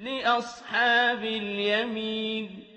لِّأَصْحَابِ الْيَمِينِ.